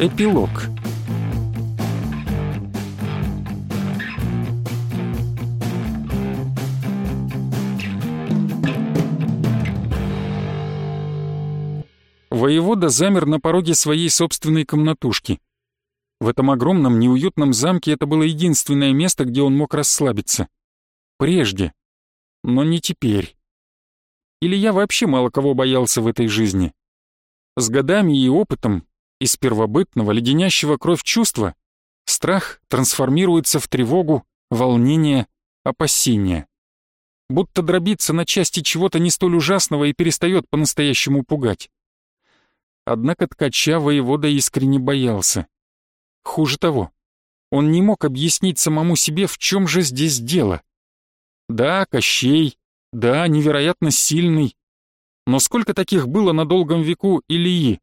Эпилог Воевода замер на пороге своей собственной комнатушки. В этом огромном неуютном замке это было единственное место, где он мог расслабиться. Прежде. Но не теперь. Или я вообще мало кого боялся в этой жизни. С годами и опытом из первобытного, леденящего кровь чувства страх трансформируется в тревогу, волнение, опасение. Будто дробится на части чего-то не столь ужасного и перестает по-настоящему пугать. Однако ткача воевода искренне боялся. Хуже того, он не мог объяснить самому себе, в чем же здесь дело. Да, Кощей, да, невероятно сильный. Но сколько таких было на долгом веку Ильи?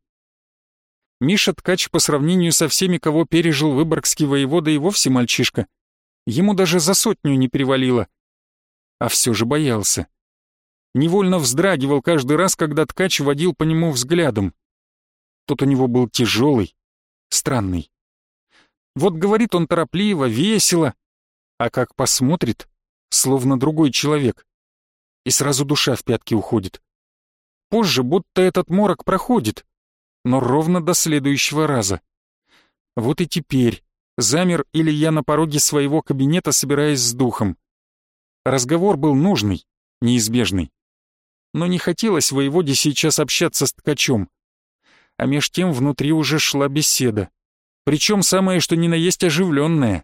Миша Ткач по сравнению со всеми, кого пережил выборгский воевода, и вовсе мальчишка. Ему даже за сотню не перевалило. А все же боялся. Невольно вздрагивал каждый раз, когда Ткач водил по нему взглядом. Тот у него был тяжелый, странный. Вот говорит он торопливо, весело, а как посмотрит, словно другой человек. И сразу душа в пятки уходит. Позже будто этот морок проходит, но ровно до следующего раза. Вот и теперь замер Илья на пороге своего кабинета, собираясь с духом. Разговор был нужный, неизбежный. Но не хотелось воеводе сейчас общаться с ткачом а меж тем внутри уже шла беседа. Причем самое что ни на есть оживленная.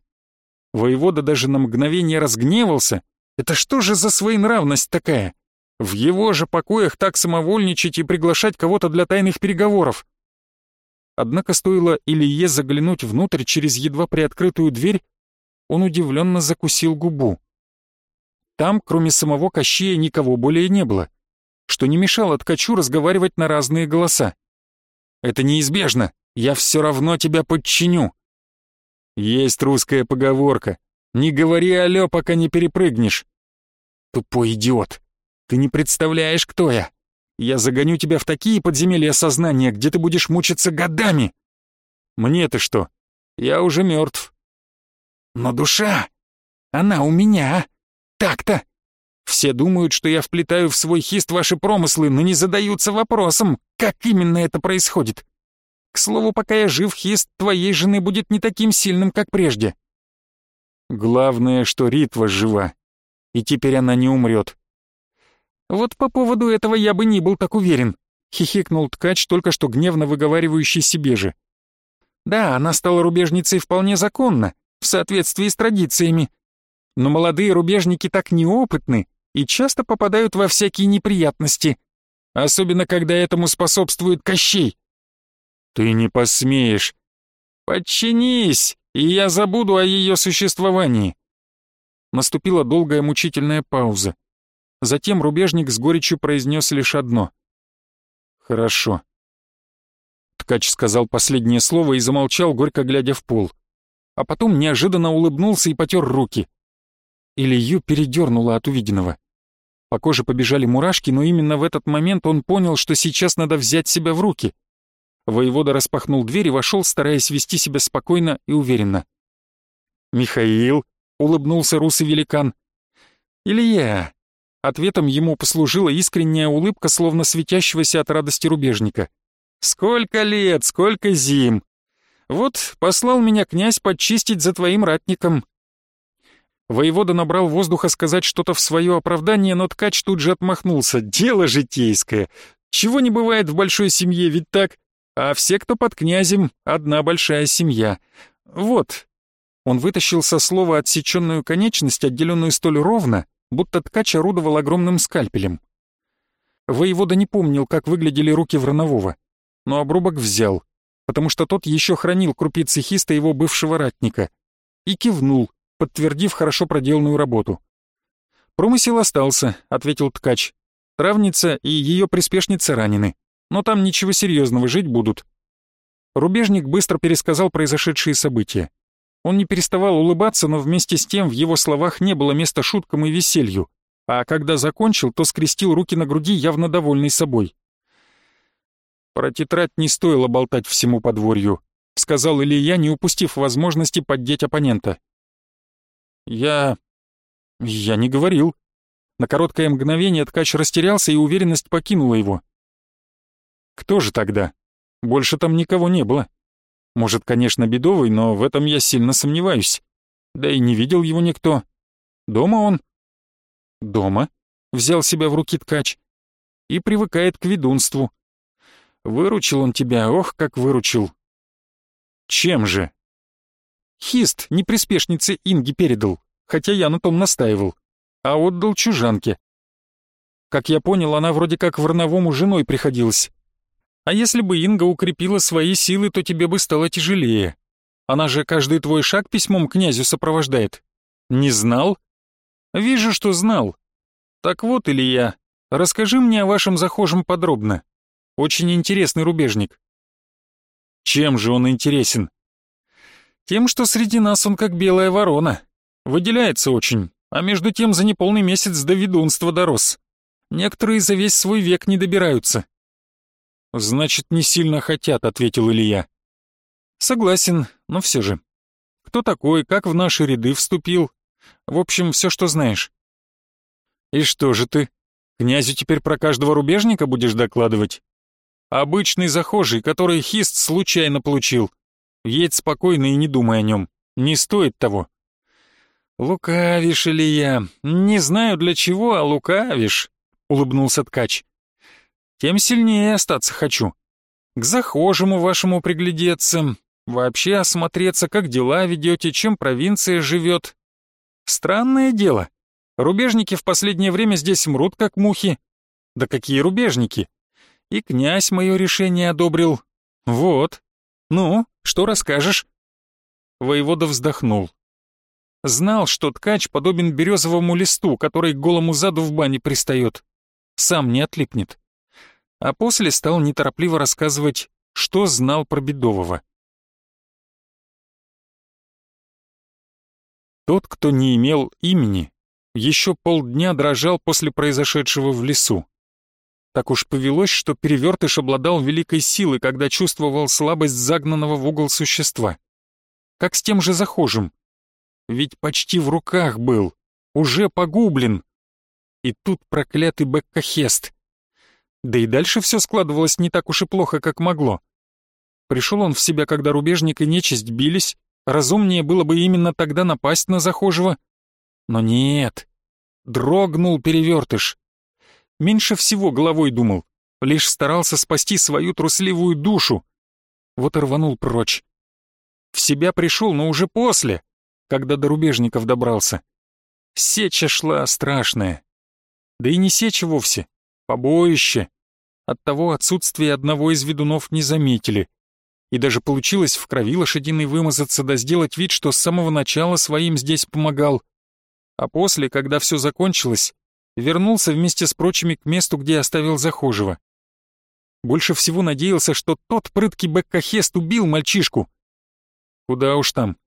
Воевода даже на мгновение разгневался. Это что же за своенравность такая? В его же покоях так самовольничать и приглашать кого-то для тайных переговоров. Однако стоило Илье заглянуть внутрь через едва приоткрытую дверь, он удивленно закусил губу. Там, кроме самого Кощея, никого более не было, что не мешало ткачу разговаривать на разные голоса. Это неизбежно. Я все равно тебя подчиню. Есть русская поговорка. Не говори алё, пока не перепрыгнешь. Тупой идиот. Ты не представляешь, кто я. Я загоню тебя в такие подземелья сознания, где ты будешь мучиться годами. Мне-то что? Я уже мертв. Но душа, она у меня. Так-то. Все думают, что я вплетаю в свой хист ваши промыслы, но не задаются вопросом, как именно это происходит. К слову, пока я жив, хист твоей жены будет не таким сильным, как прежде. Главное, что Ритва жива, и теперь она не умрет. Вот по поводу этого я бы не был так уверен, хихикнул ткач, только что гневно выговаривающий себе же. Да, она стала рубежницей вполне законно, в соответствии с традициями. Но молодые рубежники так неопытны, и часто попадают во всякие неприятности, особенно когда этому способствует Кощей. Ты не посмеешь. Подчинись, и я забуду о ее существовании. Наступила долгая мучительная пауза. Затем рубежник с горечью произнес лишь одно. «Хорошо». Ткач сказал последнее слово и замолчал, горько глядя в пол. А потом неожиданно улыбнулся и потер руки. Илью передернуло от увиденного. По коже побежали мурашки, но именно в этот момент он понял, что сейчас надо взять себя в руки. Воевода распахнул дверь и вошел, стараясь вести себя спокойно и уверенно. «Михаил», — улыбнулся русый великан. «Илья». Ответом ему послужила искренняя улыбка, словно светящегося от радости рубежника. «Сколько лет, сколько зим! Вот послал меня князь подчистить за твоим ратником. Воевода набрал воздуха сказать что-то в свое оправдание, но ткач тут же отмахнулся. «Дело житейское. Чего не бывает в большой семье, ведь так? А все, кто под князем, одна большая семья. Вот». Он вытащил со слова отсеченную конечность, отделенную столь ровно, будто ткач орудовал огромным скальпелем. Воевода не помнил, как выглядели руки Вранового, но обрубок взял, потому что тот еще хранил крупицы хиста его бывшего ратника, и кивнул, подтвердив хорошо проделанную работу. «Промысел остался», — ответил ткач. «Травница и ее приспешница ранены, но там ничего серьезного, жить будут». Рубежник быстро пересказал произошедшие события. Он не переставал улыбаться, но вместе с тем в его словах не было места шуткам и веселью, а когда закончил, то скрестил руки на груди, явно довольный собой. Про тетрадь не стоило болтать всему подворью. Сказал Илья, не упустив возможности поддеть оппонента. «Я... я не говорил». На короткое мгновение ткач растерялся, и уверенность покинула его. «Кто же тогда? Больше там никого не было. Может, конечно, бедовый, но в этом я сильно сомневаюсь. Да и не видел его никто. Дома он?» «Дома?» — взял себя в руки ткач. «И привыкает к ведунству. Выручил он тебя, ох, как выручил. Чем же? Хист не приспешнице Инги передал, хотя я на том настаивал, а отдал чужанке. Как я понял, она вроде как Варновому женой приходилась. А если бы Инга укрепила свои силы, то тебе бы стало тяжелее. Она же каждый твой шаг письмом князю сопровождает. Не знал? Вижу, что знал. Так вот, Илья, расскажи мне о вашем захожем подробно. Очень интересный рубежник. Чем же он интересен? Тем, что среди нас он как белая ворона. Выделяется очень, а между тем за неполный месяц до ведунства дорос. Некоторые за весь свой век не добираются. «Значит, не сильно хотят», — ответил Илья. «Согласен, но все же. Кто такой, как в наши ряды вступил? В общем, все, что знаешь». «И что же ты? Князю теперь про каждого рубежника будешь докладывать?» Обычный захожий, который хист случайно получил. Едь спокойно и не думай о нем. Не стоит того. Лукавишь, Илья. Не знаю для чего, а лукавишь, улыбнулся ткач. Тем сильнее остаться хочу. К захожему вашему приглядеться, вообще осмотреться, как дела ведете, чем провинция живет. Странное дело. Рубежники в последнее время здесь мрут, как мухи. Да какие рубежники? И князь мое решение одобрил. Вот. Ну, что расскажешь?» Воевода вздохнул. Знал, что ткач подобен березовому листу, который к голому заду в бане пристает. Сам не отлипнет. А после стал неторопливо рассказывать, что знал про Бедового. Тот, кто не имел имени, еще полдня дрожал после произошедшего в лесу. Так уж повелось, что перевертыш обладал великой силой, когда чувствовал слабость загнанного в угол существа. Как с тем же захожим. Ведь почти в руках был, уже погублен. И тут проклятый Беккахест. Да и дальше все складывалось не так уж и плохо, как могло. Пришел он в себя, когда рубежник и нечисть бились, разумнее было бы именно тогда напасть на захожего. Но нет, дрогнул перевертыш, Меньше всего головой думал, лишь старался спасти свою трусливую душу. Вот и рванул прочь. В себя пришел, но уже после, когда до рубежников добрался. Сеча шла страшная. Да и не сеча вовсе, побоище. Оттого отсутствие одного из ведунов не заметили. И даже получилось в крови лошадиной вымазаться да сделать вид, что с самого начала своим здесь помогал. А после, когда все закончилось, вернулся вместе с прочими к месту, где оставил захожего. Больше всего надеялся, что тот прыткий Беккахест убил мальчишку. Куда уж там.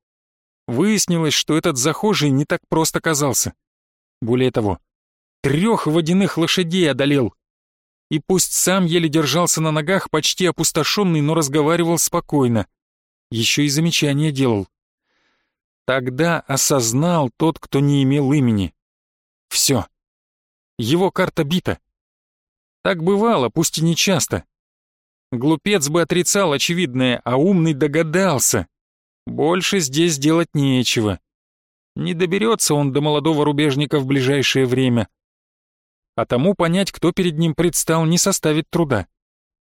Выяснилось, что этот захожий не так просто оказался. Более того, трех водяных лошадей одолел. И пусть сам еле держался на ногах, почти опустошенный, но разговаривал спокойно. Еще и замечания делал. Тогда осознал тот, кто не имел имени. Все. Его карта бита. Так бывало, пусть и не часто. Глупец бы отрицал очевидное, а умный догадался. Больше здесь делать нечего. Не доберется он до молодого рубежника в ближайшее время. А тому понять, кто перед ним предстал, не составит труда.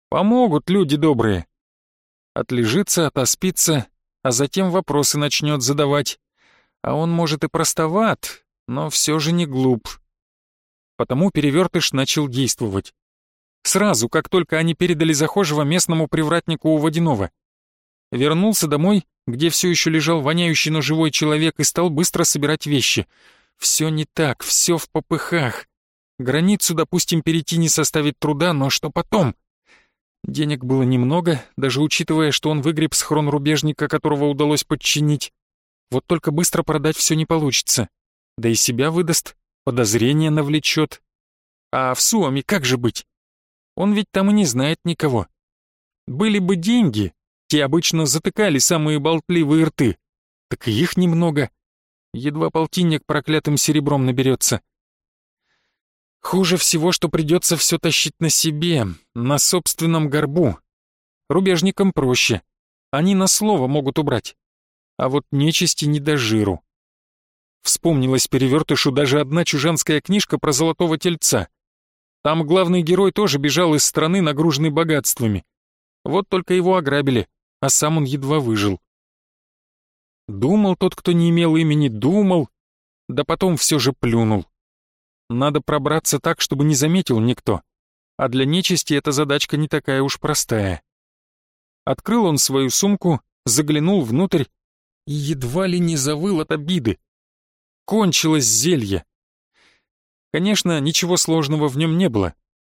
Помогут люди добрые. Отлежится, отоспится, а затем вопросы начнет задавать. А он, может, и простоват, но все же не глуп потому перевертыш начал действовать. Сразу, как только они передали захожего местному привратнику у водяного. Вернулся домой, где все еще лежал воняющий, но живой человек, и стал быстро собирать вещи. Все не так, все в попыхах. Границу, допустим, перейти не составит труда, но что потом? Денег было немного, даже учитывая, что он выгреб схрон рубежника, которого удалось подчинить. Вот только быстро продать все не получится. Да и себя выдаст, подозрение навлечет. А в Суоме как же быть? Он ведь там и не знает никого. Были бы деньги, Те обычно затыкали самые болтливые рты. Так их немного. Едва полтинник проклятым серебром наберется. Хуже всего, что придется все тащить на себе, на собственном горбу. Рубежникам проще. Они на слово могут убрать. А вот нечисти не до жиру. Вспомнилась перевертышу даже одна чужанская книжка про золотого тельца. Там главный герой тоже бежал из страны, нагруженный богатствами. Вот только его ограбили, а сам он едва выжил. Думал тот, кто не имел имени, думал, да потом все же плюнул. Надо пробраться так, чтобы не заметил никто. А для нечисти эта задачка не такая уж простая. Открыл он свою сумку, заглянул внутрь и едва ли не завыл от обиды. Кончилось зелье. Конечно, ничего сложного в нем не было.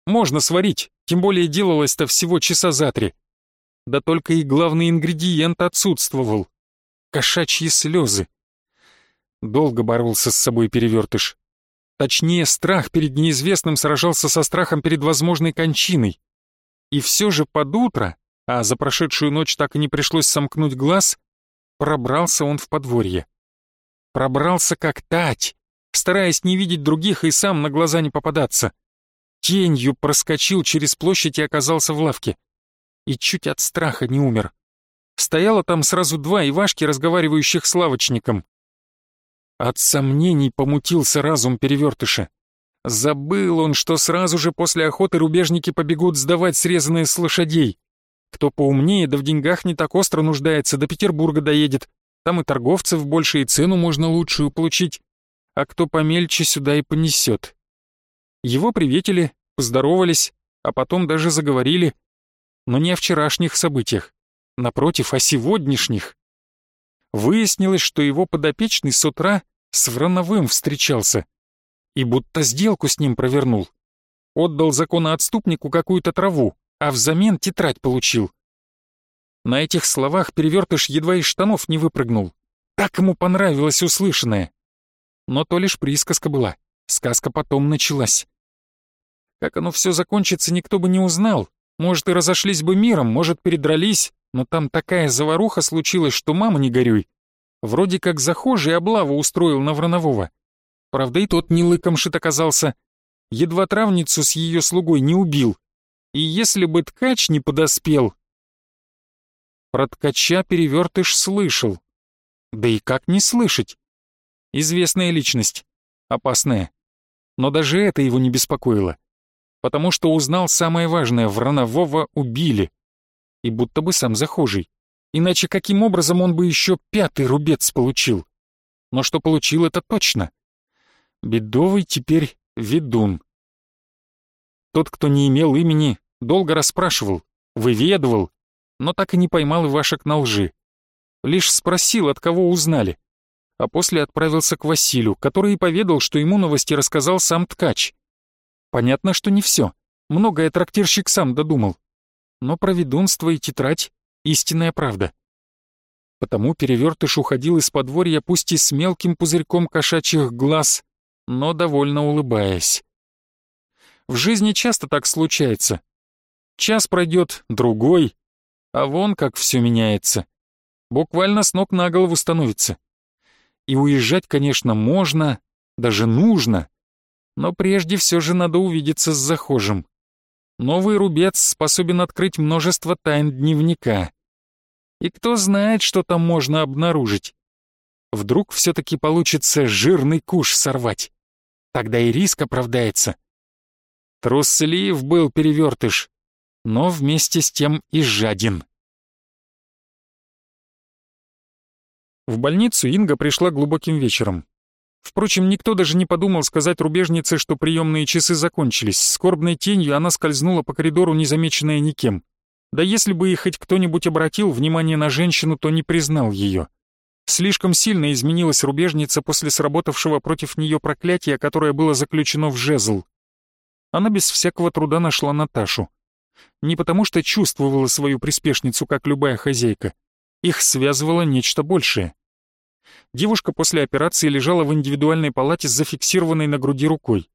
Можно сварить, тем более делалось-то всего часа за три. Да только и главный ингредиент отсутствовал. Кошачьи слезы. Долго боролся с собой перевертыш. Точнее, страх перед неизвестным сражался со страхом перед возможной кончиной. И все же под утро, а за прошедшую ночь так и не пришлось сомкнуть глаз, пробрался он в подворье. Пробрался как тать, стараясь не видеть других и сам на глаза не попадаться. Тенью проскочил через площадь и оказался в лавке. И чуть от страха не умер. Стояло там сразу два Ивашки, разговаривающих с лавочником. От сомнений помутился разум перевертыша. Забыл он, что сразу же после охоты рубежники побегут сдавать срезанные с лошадей. Кто поумнее, да в деньгах не так остро нуждается, до Петербурга доедет. Там и торговцев больше, и цену можно лучшую получить. А кто помельче, сюда и понесет. Его приветили, поздоровались, а потом даже заговорили. Но не о вчерашних событиях. Напротив, о сегодняшних. Выяснилось, что его подопечный с утра с Врановым встречался и будто сделку с ним провернул. Отдал законоотступнику какую-то траву, а взамен тетрадь получил. На этих словах перевертыш едва из штанов не выпрыгнул. Так ему понравилось услышанное. Но то лишь присказка была, сказка потом началась. Как оно все закончится, никто бы не узнал. Может, и разошлись бы миром, может, передрались, но там такая заваруха случилась, что мама не горюй. Вроде как захожий облаву устроил на Вранового. Правда, и тот не лыкомшит оказался. Едва травницу с ее слугой не убил. И если бы ткач не подоспел... Про ткача перевертыш слышал. Да и как не слышать? Известная личность. Опасная. Но даже это его не беспокоило. Потому что узнал самое важное — Вранового убили. И будто бы сам захожий. Иначе каким образом он бы еще пятый рубец получил? Но что получил, это точно. Бедовый теперь ведун. Тот, кто не имел имени, долго расспрашивал, выведывал, но так и не поймал Ивашек на лжи. Лишь спросил, от кого узнали. А после отправился к Василию, который и поведал, что ему новости рассказал сам ткач. Понятно, что не все. Многое трактирщик сам додумал. Но про ведунство и тетрадь истинная правда. Потому перевертыш уходил из подворья пусть и с мелким пузырьком кошачьих глаз, но довольно улыбаясь. В жизни часто так случается. Час пройдет, другой, а вон как все меняется. Буквально с ног на голову становится. И уезжать, конечно, можно, даже нужно, но прежде все же надо увидеться с захожим. Новый рубец способен открыть множество тайн дневника. И кто знает, что там можно обнаружить. Вдруг все-таки получится жирный куш сорвать. Тогда и риск оправдается. Труслив был перевертыш, но вместе с тем и жаден. В больницу Инга пришла глубоким вечером. Впрочем, никто даже не подумал сказать рубежнице, что приемные часы закончились. Скорбной тенью она скользнула по коридору, незамеченная никем. Да если бы и хоть кто-нибудь обратил внимание на женщину, то не признал ее. Слишком сильно изменилась рубежница после сработавшего против нее проклятия, которое было заключено в жезл. Она без всякого труда нашла Наташу. Не потому что чувствовала свою приспешницу, как любая хозяйка. Их связывало нечто большее. Девушка после операции лежала в индивидуальной палате с зафиксированной на груди рукой.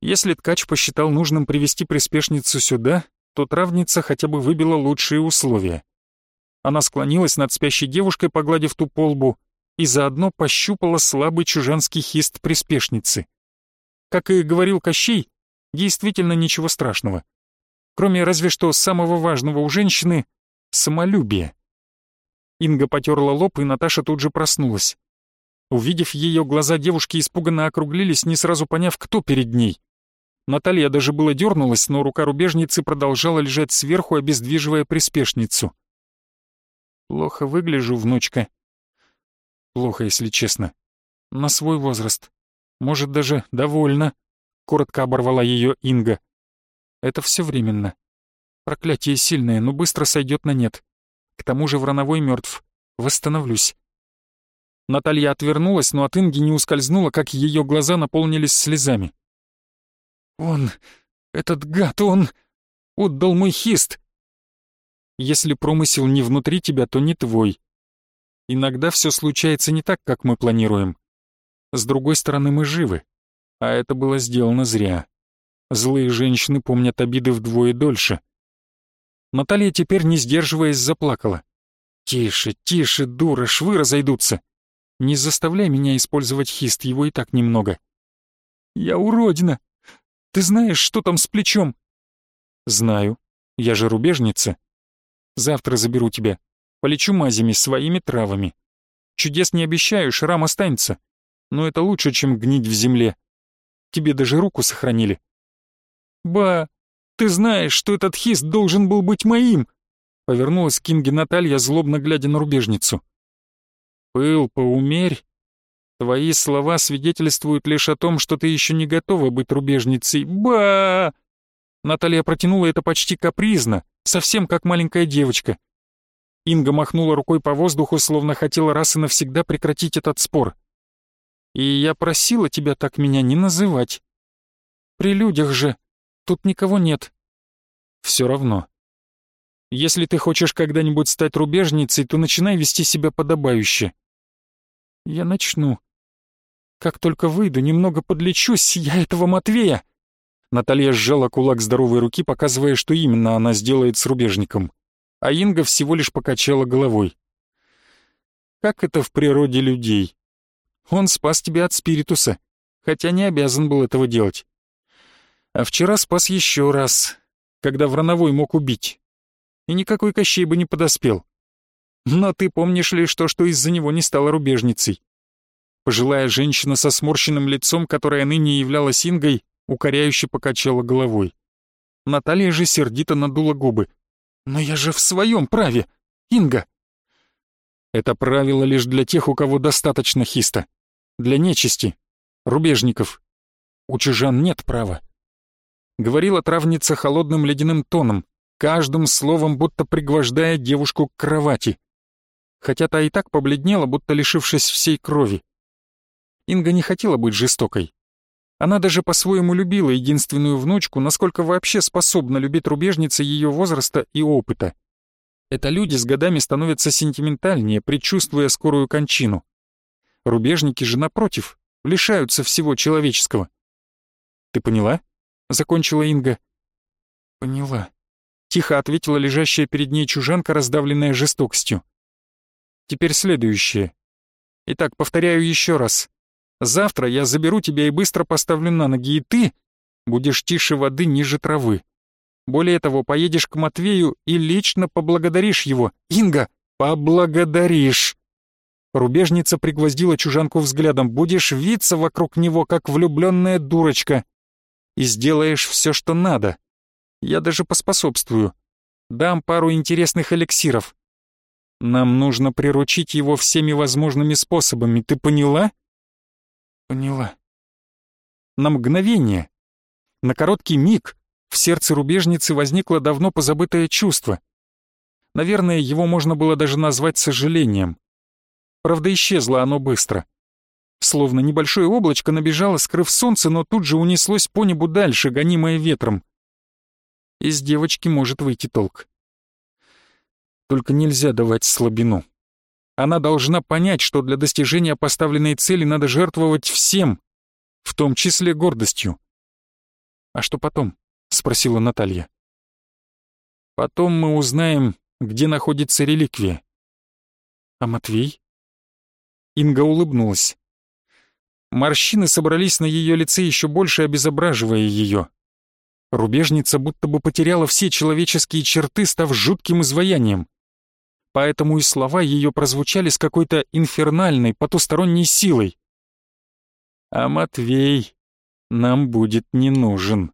Если ткач посчитал нужным привести приспешницу сюда, то травница хотя бы выбила лучшие условия. Она склонилась над спящей девушкой, погладив ту по лбу, и заодно пощупала слабый чужанский хист приспешницы. Как и говорил Кощей, действительно ничего страшного. Кроме разве что самого важного у женщины — самолюбия. Инга потерла лоб, и Наташа тут же проснулась. Увидев ее, глаза девушки испуганно округлились, не сразу поняв, кто перед ней. Наталья даже было дернулась, но рука рубежницы продолжала лежать сверху, обездвиживая приспешницу. «Плохо выгляжу, внучка». «Плохо, если честно. На свой возраст. Может, даже довольно», — коротко оборвала ее Инга. «Это все временно. Проклятие сильное, но быстро сойдет на нет. К тому же Врановой мертв. Восстановлюсь». Наталья отвернулась, но от Инги не ускользнула, как ее глаза наполнились слезами. «Он, этот гад, он отдал мой хист!» Если промысел не внутри тебя, то не твой. Иногда все случается не так, как мы планируем. С другой стороны, мы живы, а это было сделано зря. Злые женщины помнят обиды вдвое дольше. Наталья теперь, не сдерживаясь, заплакала. «Тише, тише, дура, швы разойдутся. Не заставляй меня использовать хист, его и так немного». «Я уродина. Ты знаешь, что там с плечом?» «Знаю. Я же рубежница. Завтра заберу тебя. Полечу мазями, своими травами. Чудес не обещаю, шрам останется. Но это лучше, чем гнить в земле. Тебе даже руку сохранили. Ба, ты знаешь, что этот хист должен был быть моим. Повернулась к Кинге Наталья, злобно глядя на рубежницу. Пыл, поумерь. Твои слова свидетельствуют лишь о том, что ты еще не готова быть рубежницей. Ба! Наталья протянула это почти капризно, совсем как маленькая девочка. Инга махнула рукой по воздуху, словно хотела раз и навсегда прекратить этот спор. «И я просила тебя так меня не называть. При людях же, тут никого нет. Все равно. Если ты хочешь когда-нибудь стать рубежницей, то начинай вести себя подобающе». «Я начну. Как только выйду, немного подлечусь, я этого Матвея!» Наталья сжала кулак здоровой руки, показывая, что именно она сделает с рубежником. А Инга всего лишь покачала головой. «Как это в природе людей? Он спас тебя от спиритуса, хотя не обязан был этого делать. А вчера спас еще раз, когда Врановой мог убить. И никакой Кощей бы не подоспел. Но ты помнишь ли, что, что из-за него не стала рубежницей?» Пожилая женщина со сморщенным лицом, которая ныне являлась Ингой, укоряюще покачала головой. Наталья же сердито надула губы. «Но я же в своем праве! Инга!» «Это правило лишь для тех, у кого достаточно хиста. Для нечисти, рубежников. У чужан нет права». Говорила травница холодным ледяным тоном, каждым словом будто пригвождая девушку к кровати. Хотя та и так побледнела, будто лишившись всей крови. Инга не хотела быть жестокой, она даже по-своему любила единственную внучку, насколько вообще способна любить рубежница ее возраста и опыта. Это люди с годами становятся сентиментальнее, предчувствуя скорую кончину. Рубежники же, напротив, лишаются всего человеческого. «Ты поняла?» — закончила Инга. «Поняла», — тихо ответила лежащая перед ней чужанка, раздавленная жестокостью. «Теперь следующее. Итак, повторяю еще раз. Завтра я заберу тебя и быстро поставлю на ноги, и ты будешь тише воды ниже травы. Более того, поедешь к Матвею и лично поблагодаришь его. Инга, поблагодаришь!» Рубежница пригвоздила чужанку взглядом. «Будешь виться вокруг него, как влюбленная дурочка, и сделаешь все, что надо. Я даже поспособствую. Дам пару интересных эликсиров. Нам нужно приручить его всеми возможными способами, ты поняла?» Поняла. На мгновение, на короткий миг, в сердце рубежницы возникло давно позабытое чувство. Наверное, его можно было даже назвать сожалением. Правда, исчезло оно быстро. Словно небольшое облачко набежало, скрыв солнце, но тут же унеслось по небу дальше, гонимое ветром. Из девочки может выйти толк. Только нельзя давать слабину. Она должна понять, что для достижения поставленной цели надо жертвовать всем, в том числе гордостью. «А что потом?» — спросила Наталья. «Потом мы узнаем, где находится реликвия. А Матвей? Инга улыбнулась. Морщины собрались на ее лице еще больше, обезображивая ее. Рубежница будто бы потеряла все человеческие черты, став жутким изваянием. Поэтому и слова ее прозвучали с какой-то инфернальной, потусторонней силой. «А Матвей нам будет не нужен».